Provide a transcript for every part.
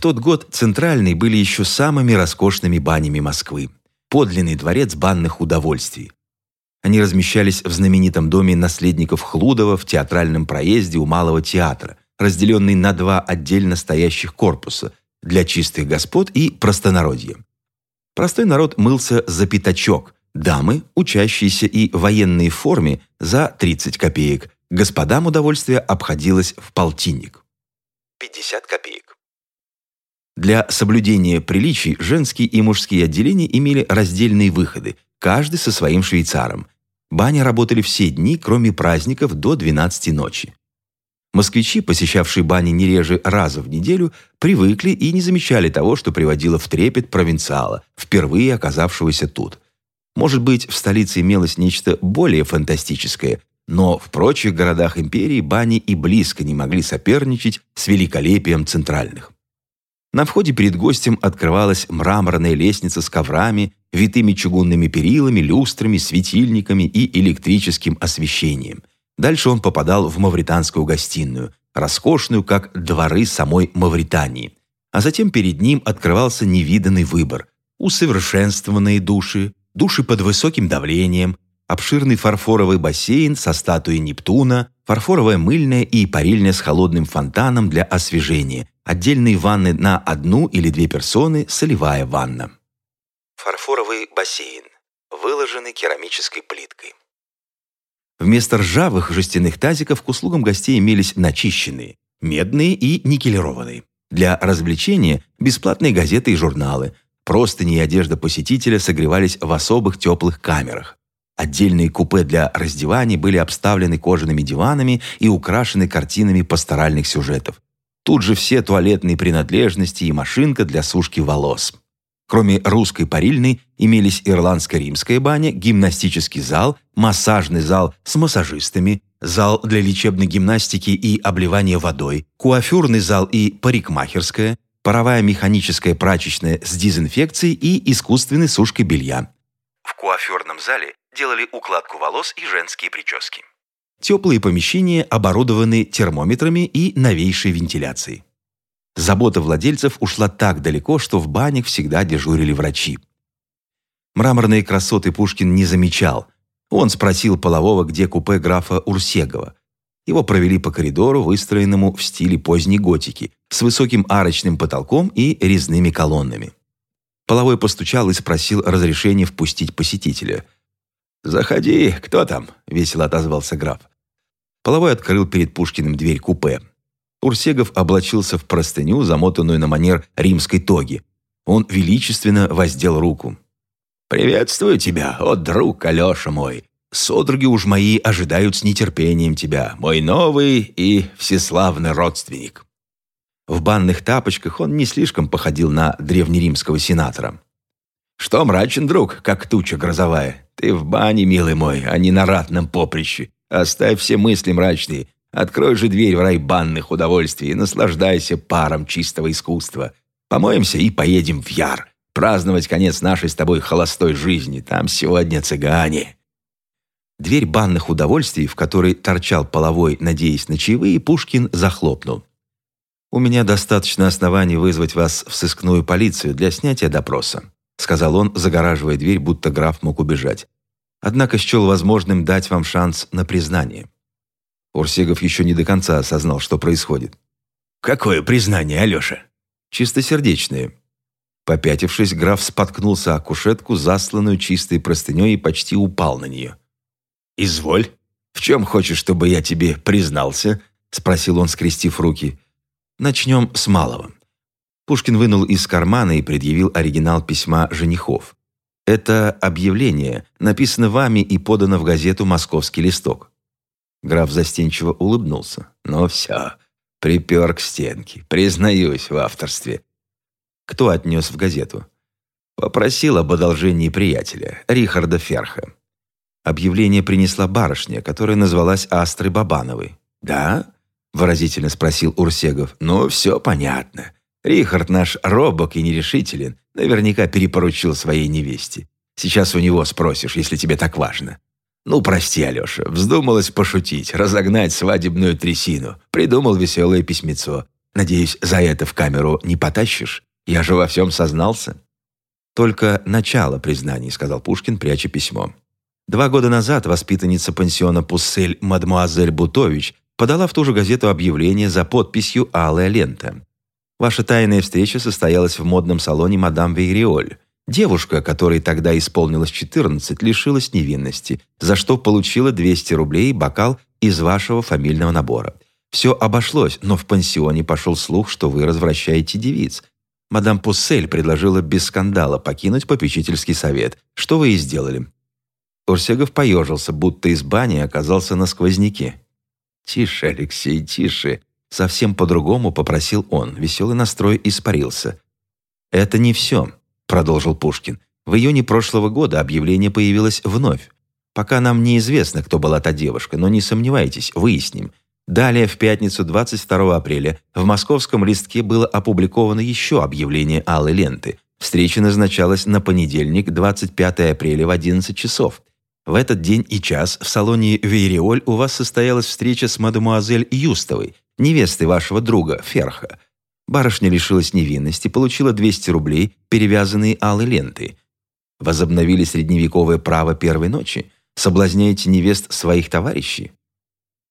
В тот год центральные были еще самыми роскошными банями Москвы. Подлинный дворец банных удовольствий. Они размещались в знаменитом доме наследников Хлудова в театральном проезде у Малого театра, разделенный на два отдельно стоящих корпуса для чистых господ и простонародья. Простой народ мылся за пятачок, дамы, учащиеся и военные в форме, за 30 копеек, господам удовольствие обходилось в полтинник. 50 копеек. Для соблюдения приличий женские и мужские отделения имели раздельные выходы, каждый со своим швейцаром. Бани работали все дни, кроме праздников, до 12 ночи. Москвичи, посещавшие бани не реже раза в неделю, привыкли и не замечали того, что приводило в трепет провинциала, впервые оказавшегося тут. Может быть, в столице имелось нечто более фантастическое, но в прочих городах империи бани и близко не могли соперничать с великолепием центральных. На входе перед гостем открывалась мраморная лестница с коврами, витыми чугунными перилами, люстрами, светильниками и электрическим освещением. Дальше он попадал в мавританскую гостиную, роскошную, как дворы самой Мавритании. А затем перед ним открывался невиданный выбор. Усовершенствованные души, души под высоким давлением, обширный фарфоровый бассейн со статуей Нептуна, фарфоровая мыльная и парильня с холодным фонтаном для освежения, отдельные ванны на одну или две персоны, солевая ванна. Фарфоровый бассейн, выложенный керамической плиткой. Вместо ржавых жестяных тазиков к услугам гостей имелись начищенные, медные и никелированные. Для развлечения бесплатные газеты и журналы, простыни и одежда посетителя согревались в особых теплых камерах. Отдельные купе для раздеваний были обставлены кожаными диванами и украшены картинами пасторальных сюжетов. Тут же все туалетные принадлежности и машинка для сушки волос. Кроме русской парильной имелись ирландско-римская баня, гимнастический зал, массажный зал с массажистами, зал для лечебной гимнастики и обливания водой, куафюрный зал и парикмахерская, паровая механическая прачечная с дезинфекцией и искусственной сушкой белья. В куафюрном зале делали укладку волос и женские прически. Теплые помещения оборудованы термометрами и новейшей вентиляцией. Забота владельцев ушла так далеко, что в банях всегда дежурили врачи. Мраморные красоты Пушкин не замечал. Он спросил полового, где купе графа Урсегова. Его провели по коридору, выстроенному в стиле поздней готики, с высоким арочным потолком и резными колоннами. Половой постучал и спросил разрешения впустить посетителя – «Заходи, кто там?» – весело отозвался граф. Половой открыл перед Пушкиным дверь купе. Урсегов облачился в простыню, замотанную на манер римской тоги. Он величественно воздел руку. «Приветствую тебя, о друг Алеша мой! Содруги уж мои ожидают с нетерпением тебя, мой новый и всеславный родственник». В банных тапочках он не слишком походил на древнеримского сенатора. «Что мрачен, друг, как туча грозовая? Ты в бане, милый мой, а не на ратном поприще. Оставь все мысли мрачные. Открой же дверь в рай банных удовольствий и наслаждайся паром чистого искусства. Помоемся и поедем в Яр. Праздновать конец нашей с тобой холостой жизни. Там сегодня цыгане». Дверь банных удовольствий, в которой торчал половой, надеясь на чаевые, Пушкин захлопнул. «У меня достаточно оснований вызвать вас в сыскную полицию для снятия допроса сказал он, загораживая дверь, будто граф мог убежать. Однако счел возможным дать вам шанс на признание. Урсегов еще не до конца осознал, что происходит. «Какое признание, Алеша?» «Чистосердечное». Попятившись, граф споткнулся о кушетку, засланную чистой простыней, и почти упал на нее. «Изволь. В чем хочешь, чтобы я тебе признался?» — спросил он, скрестив руки. «Начнем с малого. Пушкин вынул из кармана и предъявил оригинал письма женихов. «Это объявление написано вами и подано в газету «Московский листок». Граф застенчиво улыбнулся. «Ну все, припер к стенке. Признаюсь в авторстве». Кто отнес в газету? Попросил об одолжении приятеля, Рихарда Ферха. Объявление принесла барышня, которая назвалась Астрой Бабановой. «Да?» – выразительно спросил Урсегов. «Ну, все понятно. Рихард наш робок и нерешителен, наверняка перепоручил своей невесте. Сейчас у него спросишь, если тебе так важно. Ну, прости, Алеша, вздумалось пошутить, разогнать свадебную трясину. Придумал веселое письмецо. Надеюсь, за это в камеру не потащишь? Я же во всем сознался». «Только начало признаний», — сказал Пушкин, пряча письмо. Два года назад воспитанница пансиона «Пуссель» мадмуазель Бутович подала в ту же газету объявление за подписью «Алая лента». Ваша тайная встреча состоялась в модном салоне «Мадам Вейриоль». Девушка, которой тогда исполнилось 14, лишилась невинности, за что получила 200 рублей и бокал из вашего фамильного набора. Все обошлось, но в пансионе пошел слух, что вы развращаете девиц. Мадам Пуссель предложила без скандала покинуть попечительский совет. Что вы и сделали. Урсегов поежился, будто из бани оказался на сквозняке. «Тише, Алексей, тише!» Совсем по-другому попросил он. Веселый настрой испарился. «Это не все», — продолжил Пушкин. «В июне прошлого года объявление появилось вновь. Пока нам неизвестно, кто была та девушка, но не сомневайтесь, выясним. Далее, в пятницу 22 апреля, в московском листке было опубликовано еще объявление алой ленты. Встреча назначалась на понедельник, 25 апреля в 11 часов. В этот день и час в салоне «Вейриоль» у вас состоялась встреча с мадемуазель Юстовой, невестой вашего друга Ферха. Барышня лишилась невинности, получила 200 рублей, перевязанные алой лентой. Возобновили средневековое право первой ночи? Соблазняете невест своих товарищей?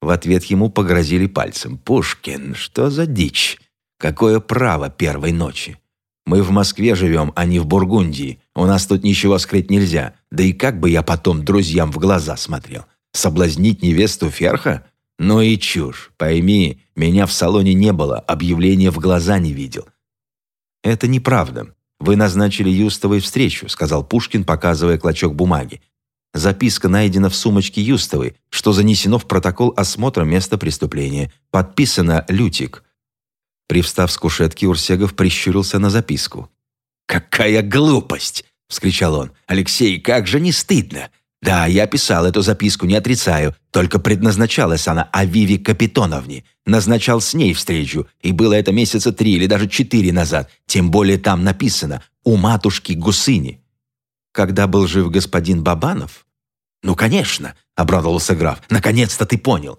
В ответ ему погрозили пальцем. «Пушкин, что за дичь? Какое право первой ночи? Мы в Москве живем, а не в Бургундии. У нас тут ничего скрыть нельзя. Да и как бы я потом друзьям в глаза смотрел? Соблазнить невесту Ферха? Ну и чушь. Пойми, меня в салоне не было, объявления в глаза не видел. Это неправда. Вы назначили Юстовой встречу, сказал Пушкин, показывая клочок бумаги. Записка найдена в сумочке Юстовой, что занесено в протокол осмотра места преступления. Подписано «Лютик». Привстав с кушетки, Урсегов прищурился на записку. «Какая глупость!» — вскричал он. «Алексей, как же не стыдно! Да, я писал эту записку, не отрицаю, только предназначалась она Авиве Капитоновне. Назначал с ней встречу, и было это месяца три или даже четыре назад, тем более там написано «У матушки Гусыни». Когда был жив господин Бабанов? «Ну, конечно!» — обрадовался граф. «Наконец-то ты понял!»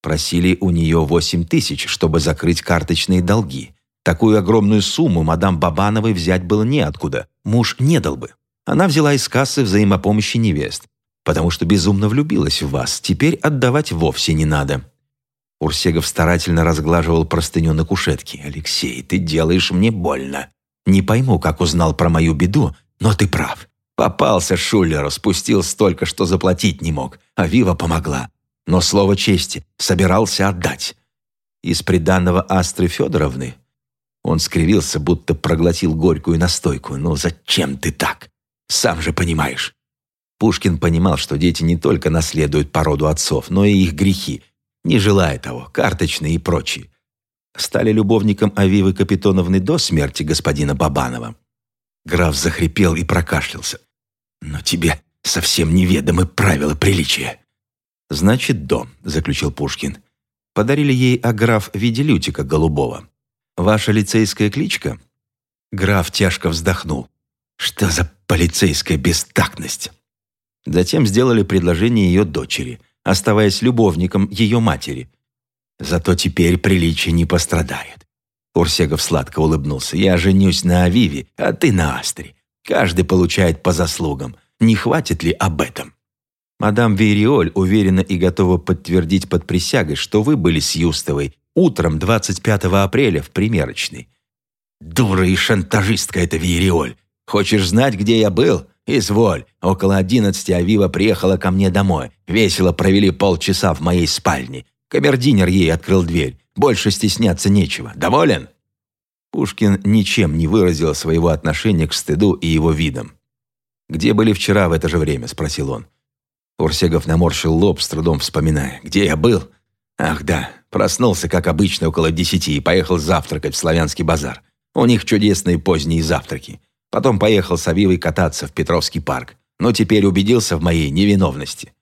Просили у нее восемь тысяч, чтобы закрыть карточные долги. Такую огромную сумму мадам Бабановой взять было неоткуда. Муж не дал бы. Она взяла из кассы взаимопомощи невест. Потому что безумно влюбилась в вас. Теперь отдавать вовсе не надо. Урсегов старательно разглаживал простыню на кушетке. «Алексей, ты делаешь мне больно. Не пойму, как узнал про мою беду, но ты прав. Попался Шулеру, спустил столько, что заплатить не мог. А Вива помогла но слово чести собирался отдать. Из приданного Астры Федоровны он скривился, будто проглотил горькую настойку. «Ну зачем ты так? Сам же понимаешь». Пушкин понимал, что дети не только наследуют породу отцов, но и их грехи, не желая того, карточные и прочие. Стали любовником Авивы Капитоновны до смерти господина Бабанова. Граф захрипел и прокашлялся. «Но тебе совсем неведомы правила приличия. «Значит, до», — заключил Пушкин. «Подарили ей аграф в виде лютика голубого. Ваша лицейская кличка?» Граф тяжко вздохнул. «Что за полицейская бестактность?» Затем сделали предложение ее дочери, оставаясь любовником ее матери. Зато теперь приличие не пострадает. Урсегов сладко улыбнулся. «Я женюсь на Авиве, а ты на Астре. Каждый получает по заслугам. Не хватит ли об этом?» Мадам Вериоль уверена и готова подтвердить под присягой, что вы были с Юстовой утром 25 апреля в примерочной. Дура и шантажистка эта Вериоль. Хочешь знать, где я был? Изволь. Около одиннадцати Авива приехала ко мне домой. Весело провели полчаса в моей спальне. Камердинер ей открыл дверь. Больше стесняться нечего. Доволен? Пушкин ничем не выразил своего отношения к стыду и его видам. «Где были вчера в это же время?» – спросил он. Урсегов наморщил лоб, с трудом вспоминая. «Где я был? Ах, да, проснулся, как обычно, около десяти и поехал завтракать в Славянский базар. У них чудесные поздние завтраки. Потом поехал с Авивой кататься в Петровский парк. Но теперь убедился в моей невиновности».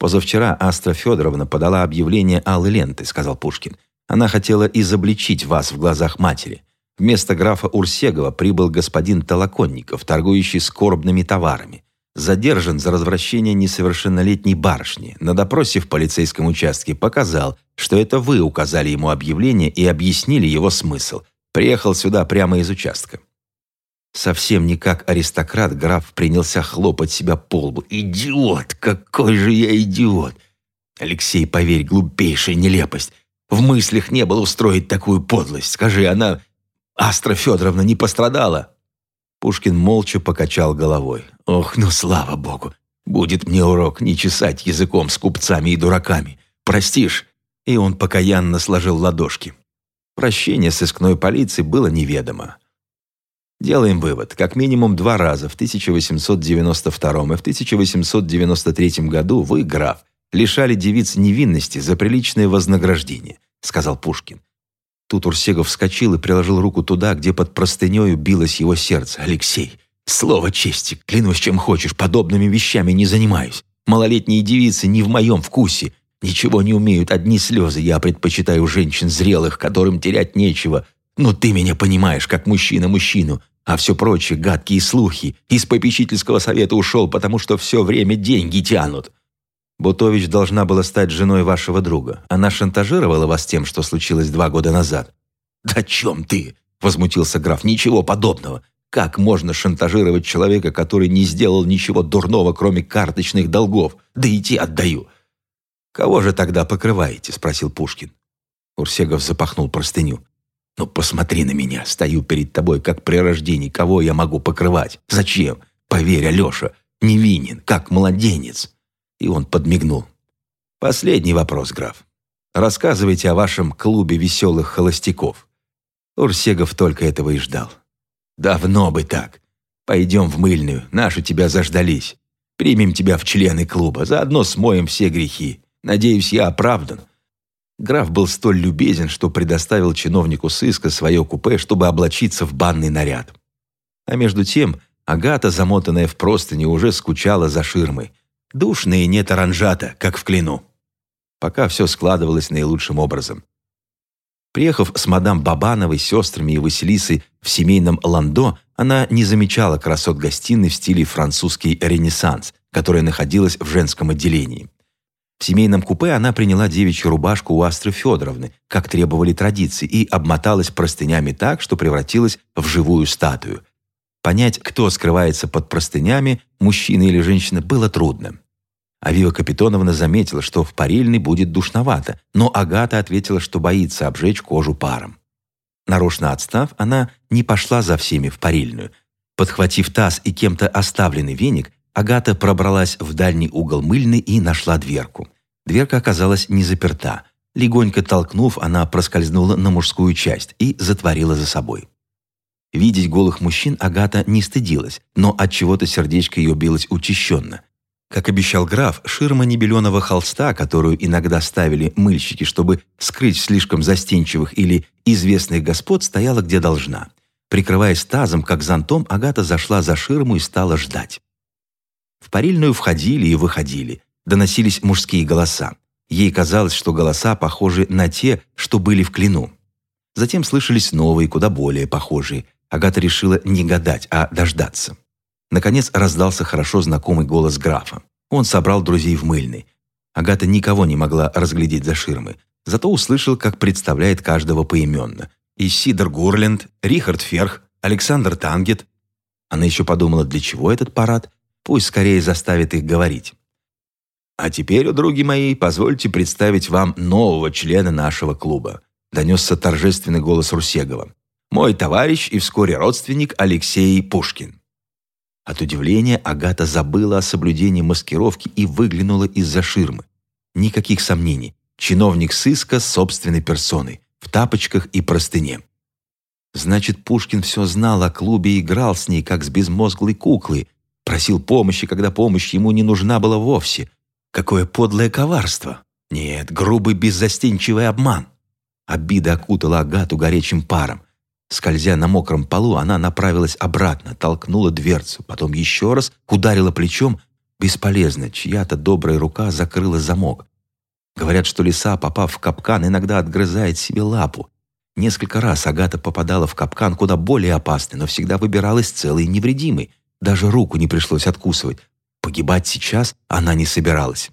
«Позавчера Астра Федоровна подала объявление Аллы Ленты», — сказал Пушкин. «Она хотела изобличить вас в глазах матери. Вместо графа Урсегова прибыл господин Толоконников, торгующий скорбными товарами задержан за развращение несовершеннолетней барышни. На допросе в полицейском участке показал, что это вы указали ему объявление и объяснили его смысл. Приехал сюда прямо из участка». Совсем не как аристократ, граф принялся хлопать себя по лбу. «Идиот! Какой же я идиот!» «Алексей, поверь, глупейшая нелепость. В мыслях не было устроить такую подлость. Скажи, она, Астра Федоровна, не пострадала?» Пушкин молча покачал головой. «Ох, ну слава богу! Будет мне урок не чесать языком с купцами и дураками. Простишь?» И он покаянно сложил ладошки. Прощение сыскной полиции было неведомо. Делаем вывод. Как минимум два раза в 1892 и в 1893 году вы, граф, лишали девиц невинности за приличное вознаграждение, сказал Пушкин. Тут Урсегов вскочил и приложил руку туда, где под простынею билось его сердце. «Алексей, слово чести, клянусь чем хочешь, подобными вещами не занимаюсь. Малолетние девицы не в моем вкусе. Ничего не умеют, одни слезы. Я предпочитаю женщин зрелых, которым терять нечего. Но ты меня понимаешь, как мужчина мужчину. А все прочее, гадкие слухи. Из попечительского совета ушел, потому что все время деньги тянут. Бутович должна была стать женой вашего друга. Она шантажировала вас тем, что случилось два года назад. «Да чем ты?» – возмутился граф. «Ничего подобного. Как можно шантажировать человека, который не сделал ничего дурного, кроме карточных долгов? Да идти отдаю». «Кого же тогда покрываете?» – спросил Пушкин. Урсегов запахнул простыню. «Ну, посмотри на меня. Стою перед тобой, как при рождении. Кого я могу покрывать? Зачем? Поверь, Алеша, невинен, как младенец». И он подмигнул. «Последний вопрос, граф. Рассказывайте о вашем клубе веселых холостяков». Урсегов только этого и ждал. «Давно бы так. Пойдем в мыльную, наши тебя заждались. Примем тебя в члены клуба, заодно смоем все грехи. Надеюсь, я оправдан». Граф был столь любезен, что предоставил чиновнику сыска свое купе, чтобы облачиться в банный наряд. А между тем Агата, замотанная в простыни, уже скучала за ширмой – Душно и нет оранжата, как в клину. Пока все складывалось наилучшим образом. Приехав с мадам Бабановой, сестрами и Василисой в семейном ландо, она не замечала красот гостиной в стиле французский ренессанс, которая находилась в женском отделении. В семейном купе она приняла девичью рубашку у Астры Федоровны, как требовали традиции, и обмоталась простынями так, что превратилась в живую статую. Понять, кто скрывается под простынями, мужчина или женщина, было трудно. Авива Капитоновна заметила, что в парильной будет душновато, но Агата ответила, что боится обжечь кожу паром. Нарочно отстав, она не пошла за всеми в парильную. Подхватив таз и кем-то оставленный веник, Агата пробралась в дальний угол мыльной и нашла дверку. Дверка оказалась не заперта. Легонько толкнув, она проскользнула на мужскую часть и затворила за собой. Видеть голых мужчин Агата не стыдилась, но от чего то сердечко ее билось учащенно. Как обещал граф, ширма небеленого холста, которую иногда ставили мыльщики, чтобы скрыть слишком застенчивых или известных господ, стояла где должна. Прикрываясь тазом, как зонтом, Агата зашла за ширму и стала ждать. В парильную входили и выходили. Доносились мужские голоса. Ей казалось, что голоса похожи на те, что были в клину. Затем слышались новые, куда более похожие. Агата решила не гадать, а дождаться. Наконец раздался хорошо знакомый голос графа. Он собрал друзей в мыльной. Агата никого не могла разглядеть за ширмой, зато услышал, как представляет каждого поименно. Исидор Гурленд, Рихард Ферх, Александр Тангет. Она еще подумала, для чего этот парад? Пусть скорее заставит их говорить. «А теперь, други мои, позвольте представить вам нового члена нашего клуба», донесся торжественный голос Русегова. «Мой товарищ и вскоре родственник Алексей Пушкин». От удивления Агата забыла о соблюдении маскировки и выглянула из-за ширмы. Никаких сомнений. Чиновник сыска собственной персоной, в тапочках и простыне. Значит, Пушкин все знал о клубе и играл с ней, как с безмозглой куклой. Просил помощи, когда помощь ему не нужна была вовсе. Какое подлое коварство! Нет, грубый беззастенчивый обман. Обида окутала Агату горячим паром. Скользя на мокром полу, она направилась обратно, толкнула дверцу, потом еще раз ударила плечом. Бесполезно, чья-то добрая рука закрыла замок. Говорят, что лиса, попав в капкан, иногда отгрызает себе лапу. Несколько раз Агата попадала в капкан куда более опасный, но всегда выбиралась целой и невредимой. Даже руку не пришлось откусывать. Погибать сейчас она не собиралась.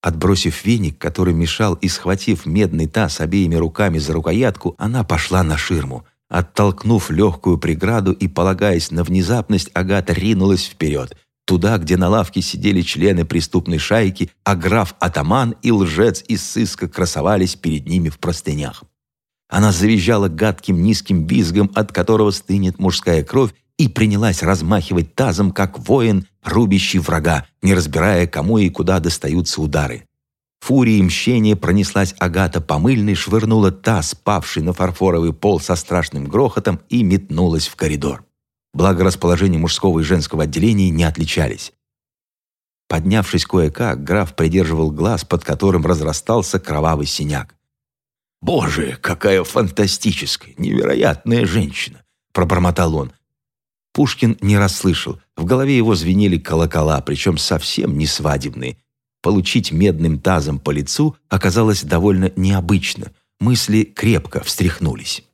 Отбросив веник, который мешал, и схватив медный таз обеими руками за рукоятку, она пошла на ширму. Оттолкнув легкую преграду и полагаясь на внезапность, Агата ринулась вперед, туда, где на лавке сидели члены преступной шайки, а граф-атаман и лжец из сыска красовались перед ними в простынях. Она завизжала гадким низким бизгом, от которого стынет мужская кровь, и принялась размахивать тазом, как воин, рубящий врага, не разбирая, кому и куда достаются удары. Фурией мщения пронеслась Агата по мыльной, швырнула таз, павший на фарфоровый пол со страшным грохотом, и метнулась в коридор. Благо расположение мужского и женского отделений не отличались. Поднявшись кое-как, граф придерживал глаз, под которым разрастался кровавый синяк. «Боже, какая фантастическая, невероятная женщина!» – пробормотал он. Пушкин не расслышал. В голове его звенели колокола, причем совсем не свадебные. Получить медным тазом по лицу оказалось довольно необычно. Мысли крепко встряхнулись.